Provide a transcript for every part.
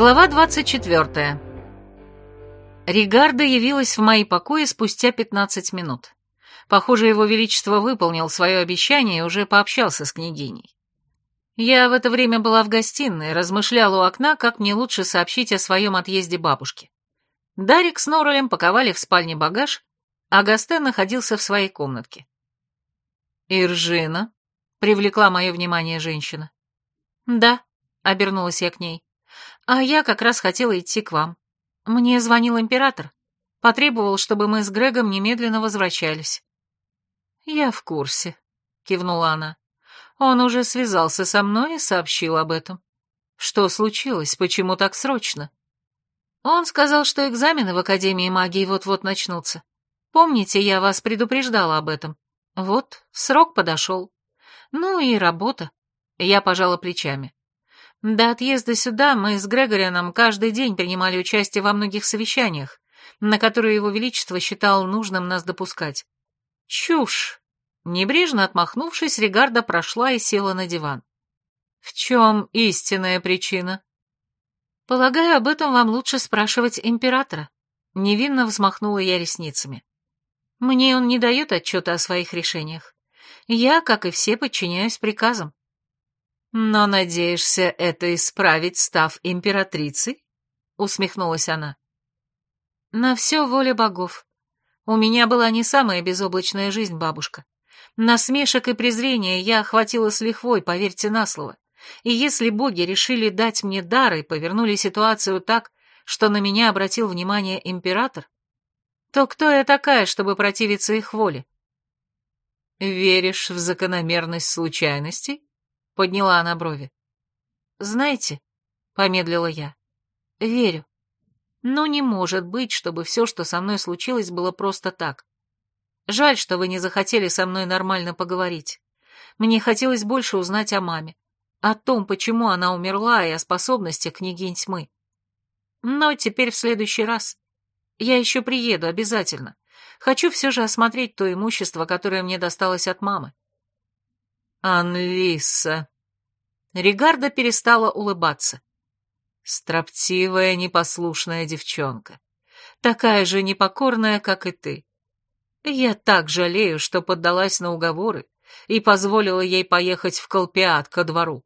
Глава 24. Ригарда явилась в мои покои спустя 15 минут. Похоже, его величество выполнил свое обещание и уже пообщался с княгиней. Я в это время была в гостиной, размышляла у окна, как мне лучше сообщить о своем отъезде бабушке. Дарик с Норрелем паковали в спальне багаж, а Гастен находился в своей комнатке. «Иржина?» — привлекла мое внимание женщина. «Да», — обернулась я к ней. А я как раз хотела идти к вам. Мне звонил император. Потребовал, чтобы мы с Грегом немедленно возвращались. Я в курсе, кивнула она. Он уже связался со мной и сообщил об этом. Что случилось? Почему так срочно? Он сказал, что экзамены в Академии магии вот-вот начнутся. Помните, я вас предупреждала об этом? Вот, срок подошел. Ну и работа. Я пожала плечами. До отъезда сюда мы с Грегорианом каждый день принимали участие во многих совещаниях, на которые его величество считал нужным нас допускать. Чушь! Небрежно отмахнувшись, Регарда прошла и села на диван. В чем истинная причина? Полагаю, об этом вам лучше спрашивать императора. Невинно взмахнула я ресницами. Мне он не дает отчета о своих решениях. Я, как и все, подчиняюсь приказам. «Но надеешься это исправить, став императрицей?» — усмехнулась она. «На все воля богов. У меня была не самая безоблачная жизнь, бабушка. Насмешек и презрения я охватила с лихвой, поверьте на слово. И если боги решили дать мне дар и повернули ситуацию так, что на меня обратил внимание император, то кто я такая, чтобы противиться их воле?» «Веришь в закономерность случайностей?» Подняла она брови. «Знаете», — помедлила я, — «верю. Но не может быть, чтобы все, что со мной случилось, было просто так. Жаль, что вы не захотели со мной нормально поговорить. Мне хотелось больше узнать о маме, о том, почему она умерла и о способностях княгинь тьмы. Но теперь в следующий раз. Я еще приеду, обязательно. Хочу все же осмотреть то имущество, которое мне досталось от мамы. «Анлиса!» Ригарда перестала улыбаться. «Строптивая, непослушная девчонка. Такая же непокорная, как и ты. Я так жалею, что поддалась на уговоры и позволила ей поехать в Колпиат ко двору.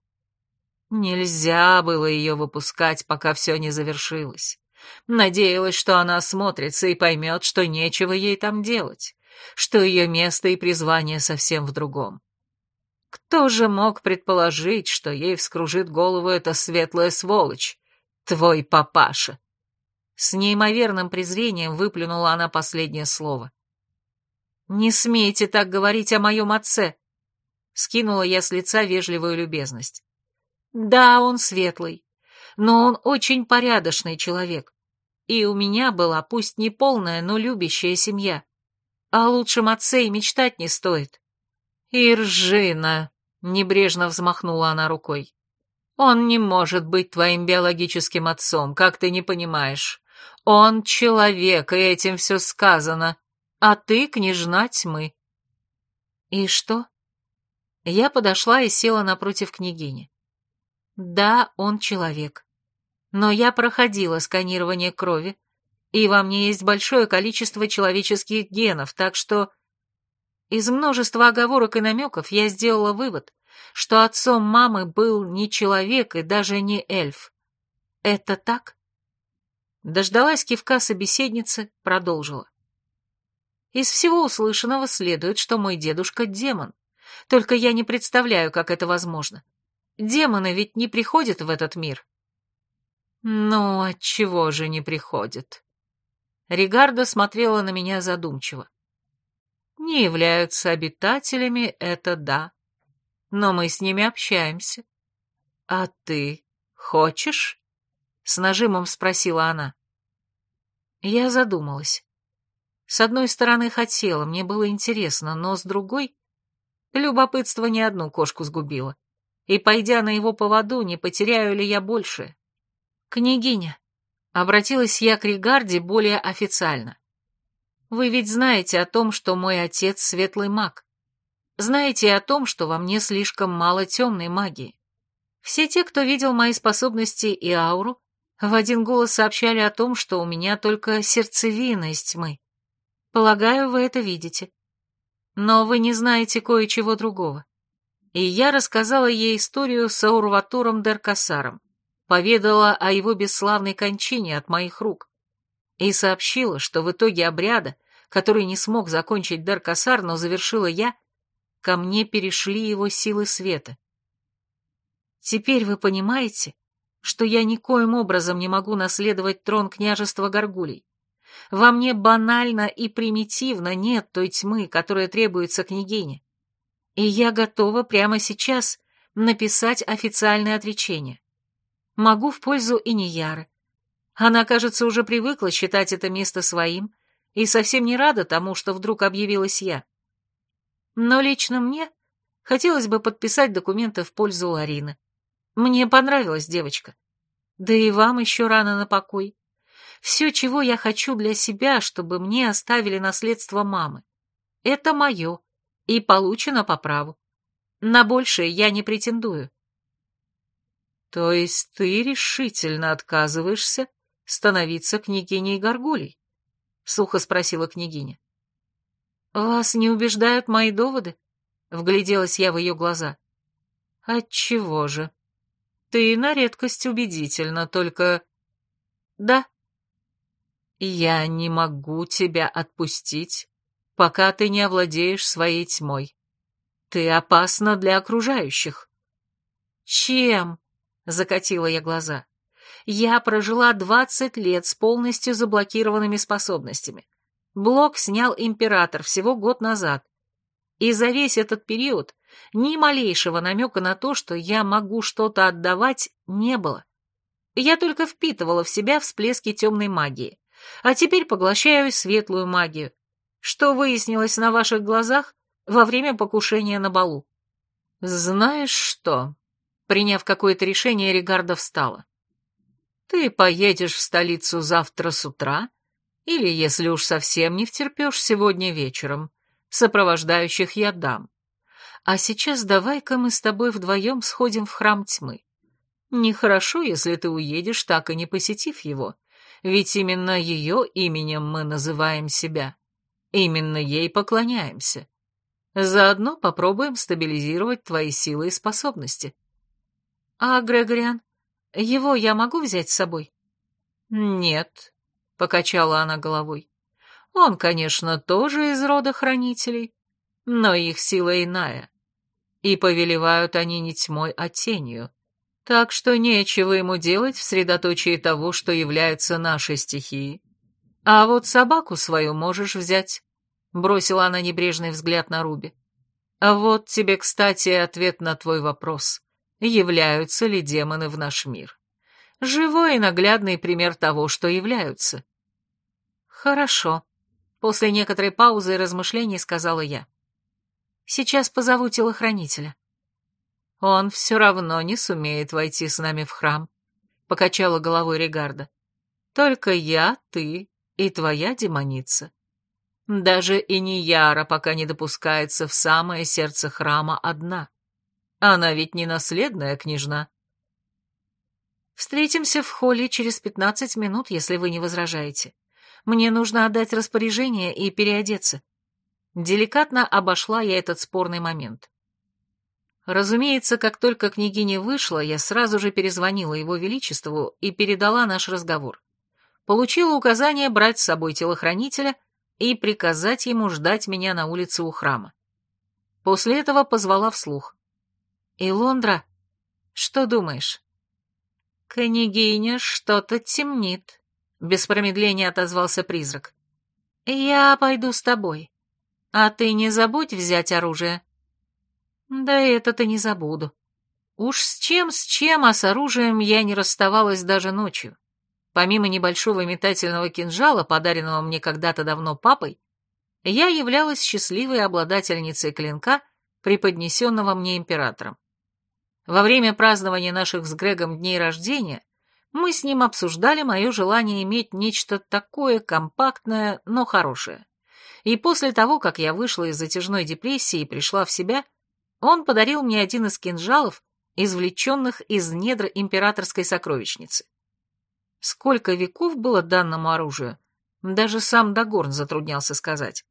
Нельзя было ее выпускать, пока все не завершилось. Надеялась, что она осмотрится и поймет, что нечего ей там делать, что ее место и призвание совсем в другом. Кто же мог предположить, что ей вскружит голову эта светлая сволочь, твой папаша? С неимоверным презрением выплюнула она последнее слово. «Не смейте так говорить о моем отце!» Скинула я с лица вежливую любезность. «Да, он светлый, но он очень порядочный человек. И у меня была пусть не полная, но любящая семья. О лучшем отце и мечтать не стоит. «Иржина!» — небрежно взмахнула она рукой. «Он не может быть твоим биологическим отцом, как ты не понимаешь. Он человек, и этим все сказано, а ты княжна тьмы». «И что?» Я подошла и села напротив княгини. «Да, он человек. Но я проходила сканирование крови, и во мне есть большое количество человеческих генов, так что из множества оговорок и намеков я сделала вывод, что отцом мамы был не человек и даже не эльф. Это так? Дождалась кивка собеседницы, продолжила. Из всего услышанного следует, что мой дедушка — демон. Только я не представляю, как это возможно. Демоны ведь не приходят в этот мир. Ну, отчего же не приходят? Ригарда смотрела на меня задумчиво не являются обитателями, это да. Но мы с ними общаемся. А ты хочешь? С нажимом спросила она. Я задумалась. С одной стороны, хотела, мне было интересно, но с другой... Любопытство не одну кошку сгубило. И, пойдя на его поводу, не потеряю ли я больше? Княгиня, обратилась я к Ригарде более официально. Вы ведь знаете о том, что мой отец светлый маг. Знаете о том, что во мне слишком мало темной магии. Все те, кто видел мои способности и ауру, В один голос сообщали о том, что у меня только сердцевина из тьмы. Полагаю, вы это видите. Но вы не знаете кое-чего другого. И я рассказала ей историю с Аурватуром Деркасаром, поведала о его бесславной кончине от моих рук и сообщила, что в итоге обряда, который не смог закончить Деркасар, но завершила я, ко мне перешли его силы света. Теперь вы понимаете, что я никоим образом не могу наследовать трон княжества Горгулей. Во мне банально и примитивно нет той тьмы, которая требуется княгине. И я готова прямо сейчас написать официальное отречение. Могу в пользу Инияры. Она, кажется, уже привыкла считать это место своим и совсем не рада тому, что вдруг объявилась я. Но лично мне хотелось бы подписать документы в пользу Ларины. Мне понравилась девочка. Да и вам еще рано на покой. Все, чего я хочу для себя, чтобы мне оставили наследство мамы. Это мое и получено по праву. На большее я не претендую. То есть ты решительно отказываешься становиться княгиней Горгулей? Сухо спросила княгиня. Вас не убеждают мои доводы? Вгляделась я в ее глаза. Отчего же? Ты на редкость убедительна, только... Да, я не могу тебя отпустить, пока ты не овладеешь своей тьмой. Ты опасна для окружающих. Чем? Закатила я глаза. Я прожила двадцать лет с полностью заблокированными способностями. Блок снял император всего год назад. И за весь этот период ни малейшего намека на то, что я могу что-то отдавать, не было. Я только впитывала в себя всплески темной магии а теперь поглощаю светлую магию. Что выяснилось на ваших глазах во время покушения на балу? Знаешь что? Приняв какое-то решение, Регарда встала. Ты поедешь в столицу завтра с утра, или, если уж совсем не втерпешь, сегодня вечером. Сопровождающих я дам. А сейчас давай-ка мы с тобой вдвоем сходим в храм тьмы. Нехорошо, если ты уедешь, так и не посетив его ведь именно ее именем мы называем себя. Именно ей поклоняемся. Заодно попробуем стабилизировать твои силы и способности. А Грегориан, его я могу взять с собой? Нет, покачала она головой. Он, конечно, тоже из рода хранителей, но их сила иная. И повелевают они не тьмой, а тенью. Так что нечего ему делать в средоточии того, что является нашей стихией. А вот собаку свою можешь взять, — бросила она небрежный взгляд на Руби. А вот тебе, кстати, ответ на твой вопрос. Являются ли демоны в наш мир? Живой и наглядный пример того, что являются. Хорошо. После некоторой паузы и размышлений сказала я. Сейчас позову телохранителя. «Он все равно не сумеет войти с нами в храм», — покачала головой Регарда. «Только я, ты и твоя демоница. Даже и не Яра пока не допускается в самое сердце храма одна. Она ведь не наследная княжна». «Встретимся в холле через пятнадцать минут, если вы не возражаете. Мне нужно отдать распоряжение и переодеться». Деликатно обошла я этот спорный момент. Разумеется, как только княгиня вышла, я сразу же перезвонила его величеству и передала наш разговор. Получила указание брать с собой телохранителя и приказать ему ждать меня на улице у храма. После этого позвала вслух. «Илондра, что думаешь?» «Княгиня что-то темнит», — без промедления отозвался призрак. «Я пойду с тобой. А ты не забудь взять оружие». Да это-то не забуду. Уж с чем, с чем, а с оружием я не расставалась даже ночью. Помимо небольшого метательного кинжала, подаренного мне когда-то давно папой, я являлась счастливой обладательницей клинка, преподнесенного мне императором. Во время празднования наших с Грегом дней рождения мы с ним обсуждали мое желание иметь нечто такое компактное, но хорошее. И после того, как я вышла из затяжной депрессии и пришла в себя, он подарил мне один из кинжалов, извлеченных из недр императорской сокровищницы. Сколько веков было данному оружию, даже сам Дагорн затруднялся сказать.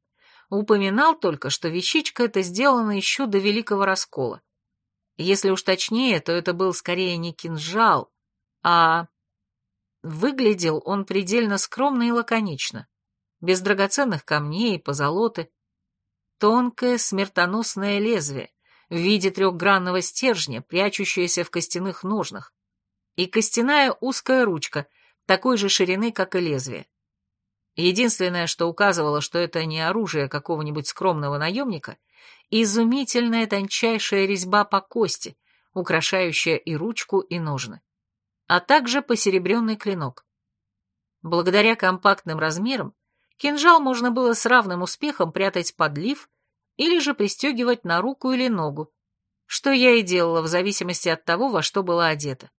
Упоминал только, что вещичка эта сделана еще до Великого Раскола. Если уж точнее, то это был скорее не кинжал, а... Выглядел он предельно скромно и лаконично, без драгоценных камней и позолоты. Тонкое смертоносное лезвие в виде трехгранного стержня, прячущееся в костяных ножнах, и костяная узкая ручка, такой же ширины, как и лезвие. Единственное, что указывало, что это не оружие какого-нибудь скромного наемника, изумительная тончайшая резьба по кости, украшающая и ручку, и ножны, а также посеребренный клинок. Благодаря компактным размерам кинжал можно было с равным успехом прятать под лиф или же пристегивать на руку или ногу, что я и делала в зависимости от того, во что была одета.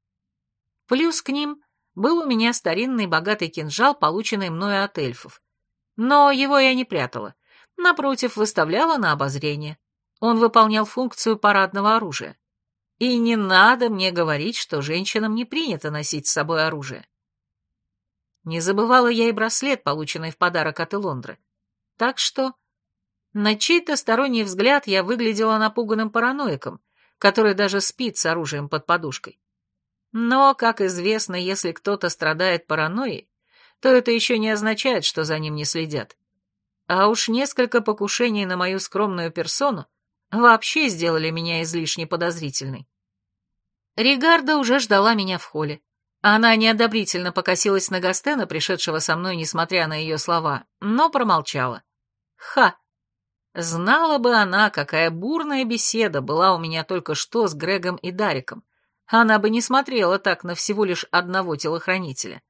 Плюс к ним был у меня старинный богатый кинжал, полученный мною от эльфов. Но его я не прятала. Напротив, выставляла на обозрение. Он выполнял функцию парадного оружия. И не надо мне говорить, что женщинам не принято носить с собой оружие. Не забывала я и браслет, полученный в подарок от Элондры. Так что на чей-то сторонний взгляд я выглядела напуганным параноиком, который даже спит с оружием под подушкой. Но, как известно, если кто-то страдает паранойей, то это еще не означает, что за ним не следят. А уж несколько покушений на мою скромную персону вообще сделали меня излишне подозрительной. Ригарда уже ждала меня в холле. Она неодобрительно покосилась на Гастена, пришедшего со мной, несмотря на ее слова, но промолчала. Ха! Знала бы она, какая бурная беседа была у меня только что с Грегом и Дариком, она бы не смотрела так на всего лишь одного телохранителя.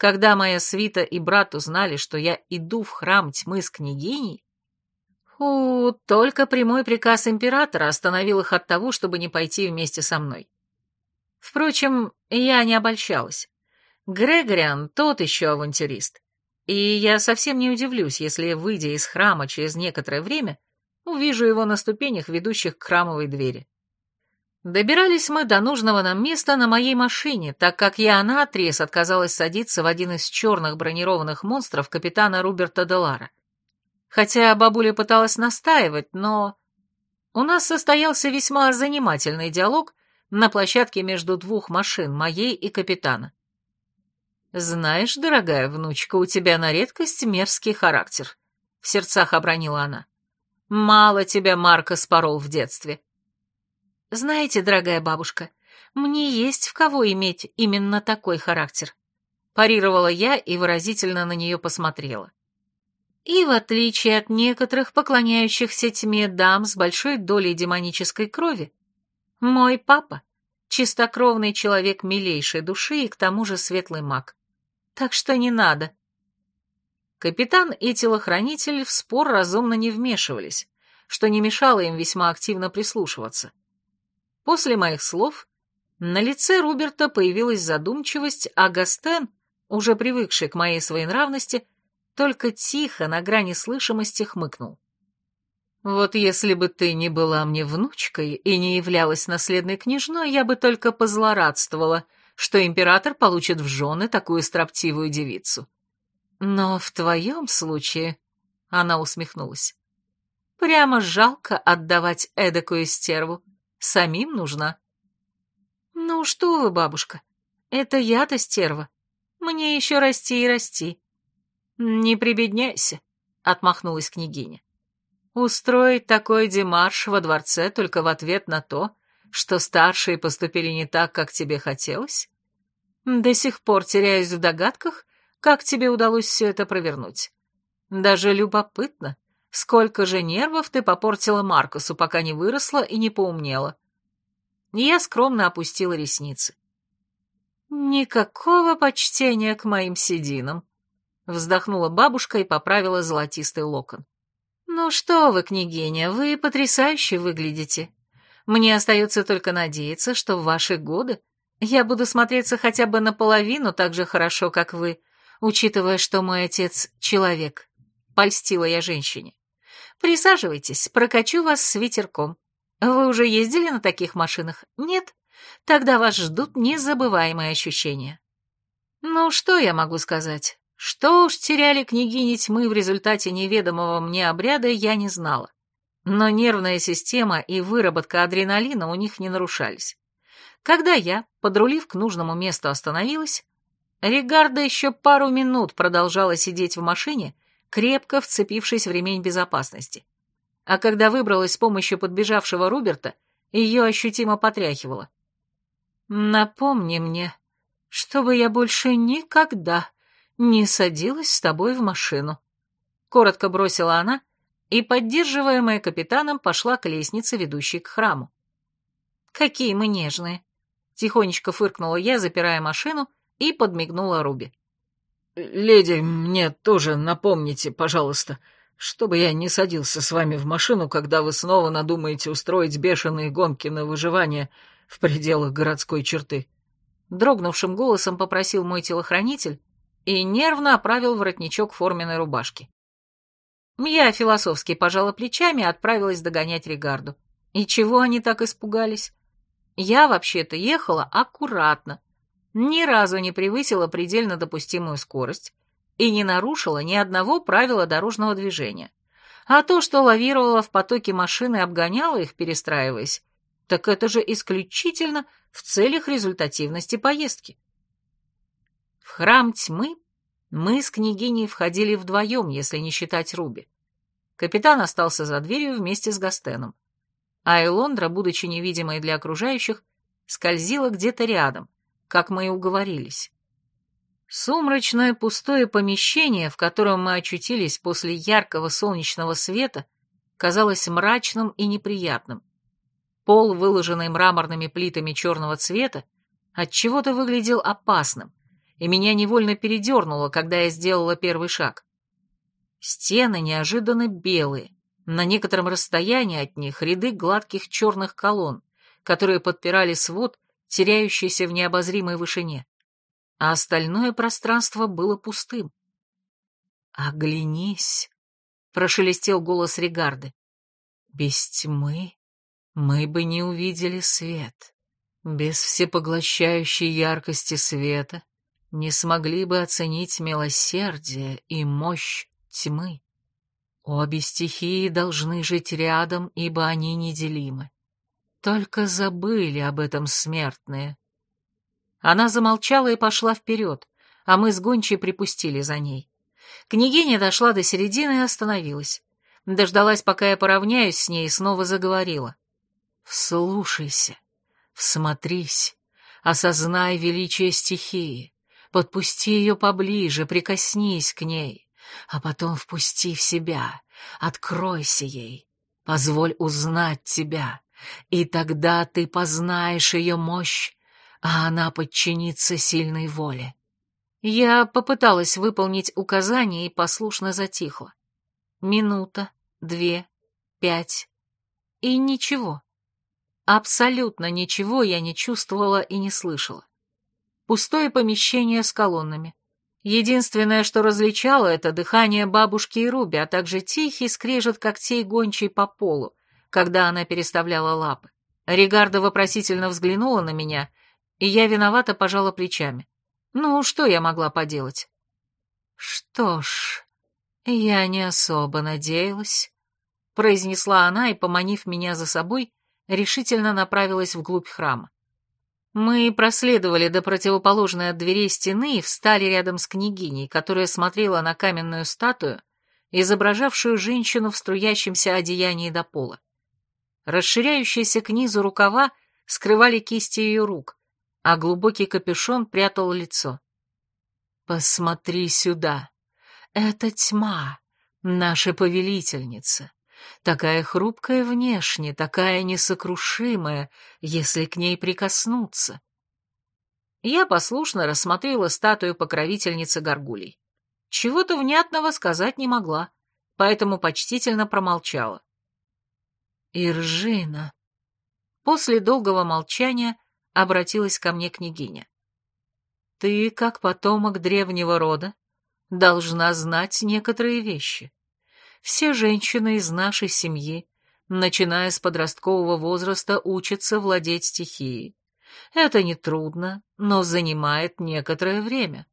Когда моя свита и брат узнали, что я иду в храм тьмы с княгиней, у, только прямой приказ императора остановил их от того, чтобы не пойти вместе со мной. Впрочем, я не обольщалась. Грегориан тот еще авантюрист. И я совсем не удивлюсь, если, выйдя из храма через некоторое время, увижу его на ступенях, ведущих к храмовой двери. Добирались мы до нужного нам места на моей машине, так как я наотрез отказалась садиться в один из черных бронированных монстров капитана Руберта Делара. Хотя бабуля пыталась настаивать, но... У нас состоялся весьма занимательный диалог на площадке между двух машин, моей и капитана. «Знаешь, дорогая внучка, у тебя на редкость мерзкий характер», — в сердцах обронила она. «Мало тебя Марка спорол в детстве». «Знаете, дорогая бабушка, мне есть в кого иметь именно такой характер», парировала я и выразительно на нее посмотрела. И в отличие от некоторых поклоняющихся тьме дам с большой долей демонической крови, мой папа — чистокровный человек милейшей души и к тому же светлый маг. Так что не надо. Капитан и телохранитель в спор разумно не вмешивались, что не мешало им весьма активно прислушиваться. После моих слов на лице Руберта появилась задумчивость, а Гастен, уже привыкший к моей своенравности, только тихо, на грани слышимости, хмыкнул. «Вот если бы ты не была мне внучкой и не являлась наследной княжной, я бы только позлорадствовала, что император получит в жены такую строптивую девицу. Но в твоем случае...» — она усмехнулась. «Прямо жалко отдавать эдакую стерву. Самим нужна. Ну что вы, бабушка, это я-то стерва. Мне еще расти и расти. Не прибедняйся, отмахнулась княгиня. Устроить такой демарш во дворце только в ответ на то, что старшие поступили не так, как тебе хотелось? До сих пор теряюсь в догадках, как тебе удалось все это провернуть. Даже любопытно, Сколько же нервов ты попортила Маркусу, пока не выросла и не поумнела?» Я скромно опустила ресницы. «Никакого почтения к моим сединам», — вздохнула бабушка и поправила золотистый локон. «Ну что вы, княгиня, вы потрясающе выглядите. Мне остается только надеяться, что в ваши годы я буду смотреться хотя бы наполовину так же хорошо, как вы, учитывая, что мой отец — человек», — польстила я женщине. Присаживайтесь, прокачу вас с ветерком. Вы уже ездили на таких машинах? Нет? Тогда вас ждут незабываемые ощущения. Ну, что я могу сказать? Что уж теряли княгини тьмы в результате неведомого мне обряда, я не знала. Но нервная система и выработка адреналина у них не нарушались. Когда я, подрулив к нужному месту, остановилась, Ригарда еще пару минут продолжала сидеть в машине, крепко вцепившись в ремень безопасности. А когда выбралась с помощью подбежавшего Руберта, ее ощутимо потряхивало. «Напомни мне, чтобы я больше никогда не садилась с тобой в машину», — коротко бросила она и, поддерживаемая капитаном, пошла к лестнице, ведущей к храму. «Какие мы нежные!» — тихонечко фыркнула я, запирая машину, и подмигнула Руби. «Леди, мне тоже напомните, пожалуйста, чтобы я не садился с вами в машину, когда вы снова надумаете устроить бешеные гонки на выживание в пределах городской черты». Дрогнувшим голосом попросил мой телохранитель и нервно оправил воротничок форменной рубашки. Я философски пожала плечами и отправилась догонять Регарду. И чего они так испугались? Я вообще-то ехала аккуратно, ни разу не превысила предельно допустимую скорость и не нарушила ни одного правила дорожного движения. А то, что лавировала в потоке машины и обгоняла их, перестраиваясь, так это же исключительно в целях результативности поездки. В храм тьмы мы с княгиней входили вдвоем, если не считать Руби. Капитан остался за дверью вместе с Гастеном. А Элондра, будучи невидимой для окружающих, скользила где-то рядом, как мы и уговорились. Сумрачное пустое помещение, в котором мы очутились после яркого солнечного света, казалось мрачным и неприятным. Пол, выложенный мраморными плитами черного цвета, отчего-то выглядел опасным, и меня невольно передернуло, когда я сделала первый шаг. Стены неожиданно белые, на некотором расстоянии от них ряды гладких черных колонн, которые подпирали свод, теряющийся в необозримой вышине, а остальное пространство было пустым. «Оглянись!» — прошелестел голос Регарды. «Без тьмы мы бы не увидели свет. Без всепоглощающей яркости света не смогли бы оценить милосердие и мощь тьмы. Обе стихии должны жить рядом, ибо они неделимы. Только забыли об этом смертные. Она замолчала и пошла вперед, а мы с гончей припустили за ней. Княгиня дошла до середины и остановилась. Дождалась, пока я поравняюсь с ней, и снова заговорила. «Вслушайся, всмотрись, осознай величие стихии, Подпусти ее поближе, прикоснись к ней, а потом впусти в себя, откройся ей, позволь узнать тебя, и тогда ты познаешь ее мощь, а она подчинится сильной воле. Я попыталась выполнить указание и послушно затихла. Минута, две, пять. И ничего. Абсолютно ничего я не чувствовала и не слышала пустое помещение с колоннами. Единственное, что различало, это дыхание бабушки и Руби, а также тихий скрежет когтей гончей по полу, когда она переставляла лапы. Ригарда вопросительно взглянула на меня, и я виновато пожала плечами. Ну, что я могла поделать? Что ж, я не особо надеялась, произнесла она и, поманив меня за собой, решительно направилась вглубь храма. Мы проследовали до противоположной от дверей стены и встали рядом с княгиней, которая смотрела на каменную статую, изображавшую женщину в струящемся одеянии до пола. Расширяющиеся к низу рукава скрывали кисти ее рук, а глубокий капюшон прятал лицо. «Посмотри сюда. Это тьма, наша повелительница такая хрупкая внешне, такая несокрушимая, если к ней прикоснуться. Я послушно рассмотрела статую покровительницы горгулей. Чего-то внятного сказать не могла, поэтому почтительно промолчала. «Иржина!» После долгого молчания обратилась ко мне княгиня. «Ты, как потомок древнего рода, должна знать некоторые вещи все женщины из нашей семьи, начиная с подросткового возраста, учатся владеть стихией. Это нетрудно, но занимает некоторое время.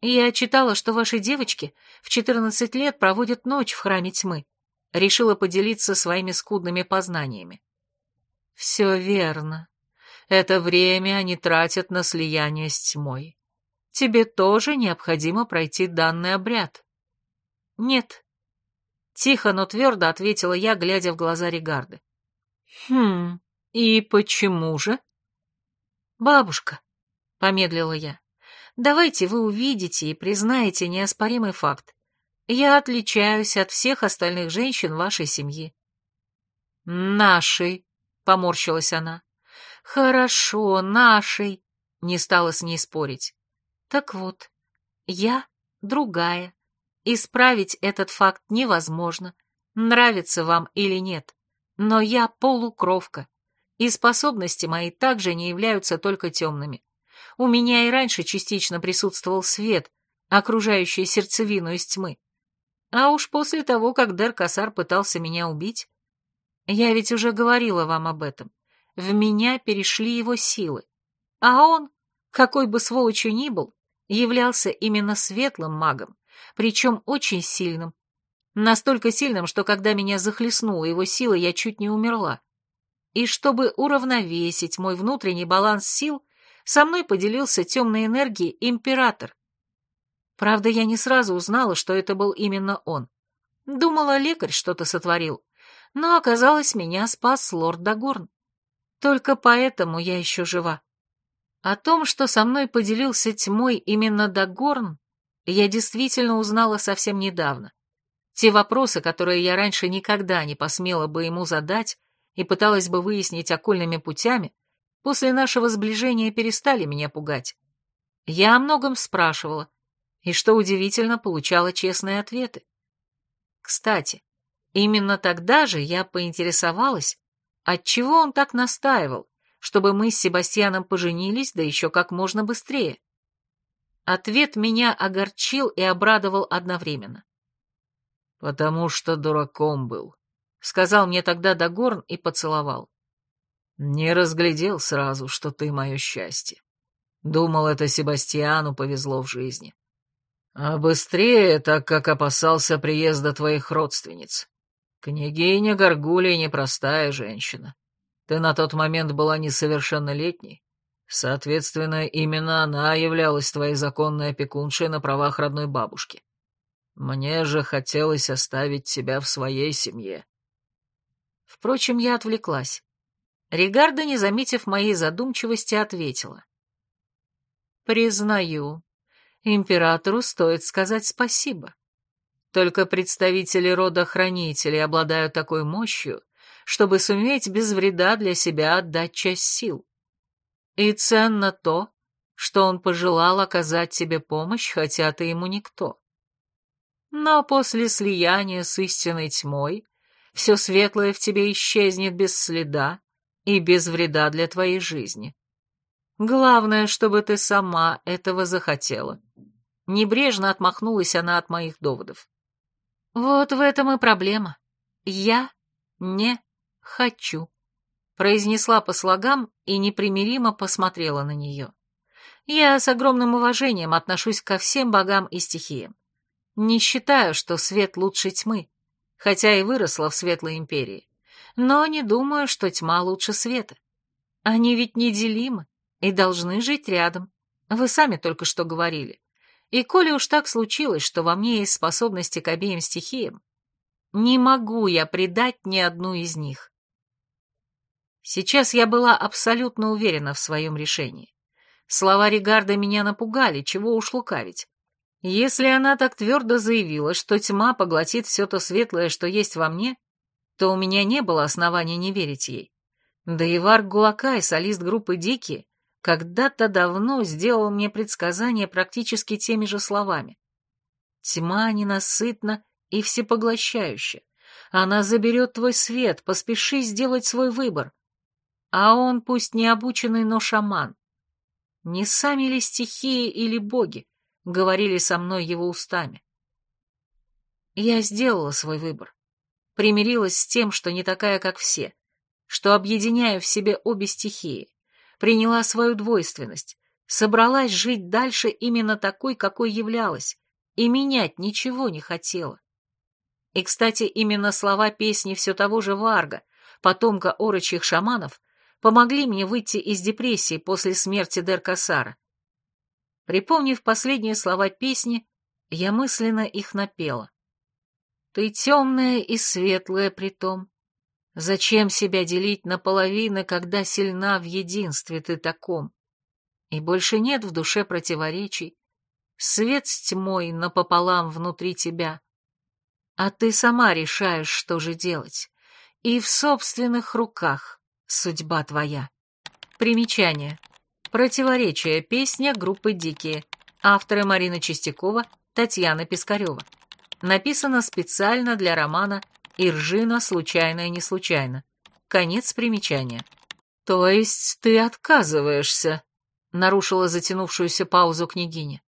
Я читала, что ваши девочки в 14 лет проводят ночь в храме тьмы. Решила поделиться своими скудными познаниями. Все верно. Это время они тратят на слияние с тьмой. Тебе тоже необходимо пройти данный обряд. Нет. Тихо, но твердо ответила я, глядя в глаза Регарды. Хм, и почему же? Бабушка, помедлила я, давайте вы увидите и признаете неоспоримый факт. Я отличаюсь от всех остальных женщин вашей семьи. Нашей, поморщилась она. Хорошо, нашей, не стала с ней спорить. Так вот, я другая. Исправить этот факт невозможно, нравится вам или нет. Но я полукровка, и способности мои также не являются только темными. У меня и раньше частично присутствовал свет, окружающий сердцевину из тьмы. А уж после того, как Дер-Касар пытался меня убить, я ведь уже говорила вам об этом, в меня перешли его силы, а он, какой бы сволочью ни был, являлся именно светлым магом, причем очень сильным. Настолько сильным, что когда меня захлестнула его сила, я чуть не умерла. И чтобы уравновесить мой внутренний баланс сил, со мной поделился темной энергией император. Правда, я не сразу узнала, что это был именно он. Думала, лекарь что-то сотворил, но оказалось, меня спас лорд Дагорн. Только поэтому я еще жива. О том, что со мной поделился тьмой именно Дагорн, я действительно узнала совсем недавно. Те вопросы, которые я раньше никогда не посмела бы ему задать и пыталась бы выяснить окольными путями, после нашего сближения перестали меня пугать. Я о многом спрашивала, и, что удивительно, получала честные ответы. Кстати, именно тогда же я поинтересовалась, отчего он так настаивал, чтобы мы с Себастьяном поженились, да еще как можно быстрее. Ответ меня огорчил и обрадовал одновременно. «Потому что дураком был», — сказал мне тогда Дагорн и поцеловал. «Не разглядел сразу, что ты мое счастье. Думал, это Себастьяну повезло в жизни. А быстрее, так как опасался приезда твоих родственниц. Княгиня Горгулия непростая женщина. Ты на тот момент была несовершеннолетней. Соответственно, именно она являлась твоей законной опекуншей на правах родной бабушки. Мне же хотелось оставить тебя в своей семье. Впрочем, я отвлеклась. Ригарда, не заметив моей задумчивости, ответила. «Признаю, императору стоит сказать спасибо. Только представители рода хранителей обладают такой мощью, чтобы суметь без вреда для себя отдать часть сил. И ценно то, что он пожелал оказать тебе помощь, хотя ты ему никто. Но после слияния с истинной тьмой все светлое в тебе исчезнет без следа и без вреда для твоей жизни. Главное, чтобы ты сама этого захотела. Небрежно отмахнулась она от моих доводов. Вот в этом и проблема. Я не «Хочу», — произнесла по слогам и непримиримо посмотрела на нее. «Я с огромным уважением отношусь ко всем богам и стихиям. Не считаю, что свет лучше тьмы, хотя и выросла в светлой империи, но не думаю, что тьма лучше света. Они ведь неделимы и должны жить рядом. Вы сами только что говорили. И коли уж так случилось, что во мне есть способности к обеим стихиям, не могу я предать ни одну из них. Сейчас я была абсолютно уверена в своем решении. Слова Ригарда меня напугали, чего уж лукавить. Если она так твердо заявила, что тьма поглотит все то светлое, что есть во мне, то у меня не было основания не верить ей. Да и Варг Гулакай, солист группы «Дикие», когда-то давно сделал мне предсказание практически теми же словами. Тьма ненасытна и всепоглощающая. Она заберет твой свет, поспеши сделать свой выбор. А он пусть не обученный, но шаман. Не сами ли стихии или боги говорили со мной его устами? Я сделала свой выбор. Примирилась с тем, что не такая, как все, что объединяю в себе обе стихии, приняла свою двойственность, собралась жить дальше именно такой, какой являлась, и менять ничего не хотела. И, кстати, именно слова песни все того же Варга, потомка орочих шаманов, помогли мне выйти из депрессии после смерти Деркасара. Припомнив последние слова песни, я мысленно их напела. «Ты темная и светлая притом. Зачем себя делить на половины, когда сильна в единстве ты таком? И больше нет в душе противоречий. Свет с тьмой напополам внутри тебя. А ты сама решаешь, что же делать. И в собственных руках судьба твоя. Примечание. Противоречие. Песня группы «Дикие». Авторы Марина Чистякова, Татьяна Пискарева. Написано специально для романа «Иржина. Случайно и не случайно». Конец примечания. «То есть ты отказываешься?» — нарушила затянувшуюся паузу княгиня.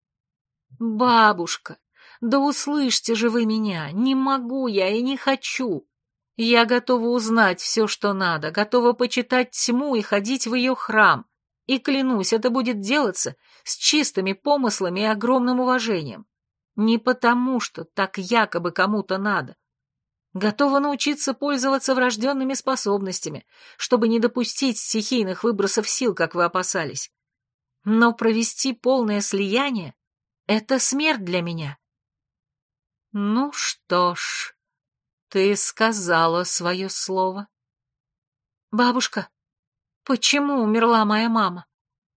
«Бабушка, да услышьте же вы меня, не могу я и не хочу. Я готова узнать все, что надо, готова почитать тьму и ходить в ее храм. И клянусь, это будет делаться с чистыми помыслами и огромным уважением. Не потому, что так якобы кому-то надо. Готова научиться пользоваться врожденными способностями, чтобы не допустить стихийных выбросов сил, как вы опасались. Но провести полное слияние — это смерть для меня. Ну что ж, ты сказала свое слово. Бабушка, почему умерла моя мама?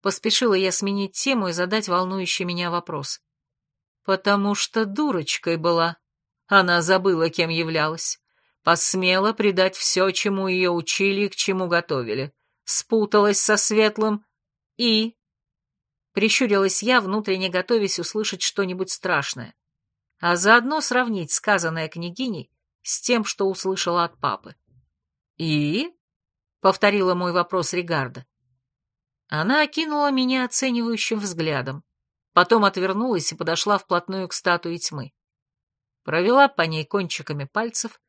Поспешила я сменить тему и задать волнующий меня вопрос. Потому что дурочкой была. Она забыла, кем являлась. Посмела предать все, чему ее учили и к чему готовили. Спуталась со светлым и... Прищурилась я, внутренне готовясь услышать что-нибудь страшное а заодно сравнить сказанное княгиней с тем, что услышала от папы. «И?» — повторила мой вопрос Ригарда. Она окинула меня оценивающим взглядом, потом отвернулась и подошла вплотную к статуе тьмы. Провела по ней кончиками пальцев,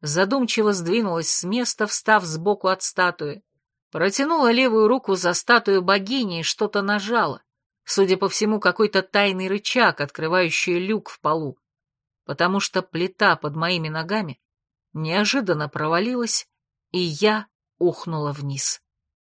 задумчиво сдвинулась с места, встав сбоку от статуи, протянула левую руку за статую богини и что-то нажала, Судя по всему, какой-то тайный рычаг, открывающий люк в полу, потому что плита под моими ногами неожиданно провалилась, и я ухнула вниз.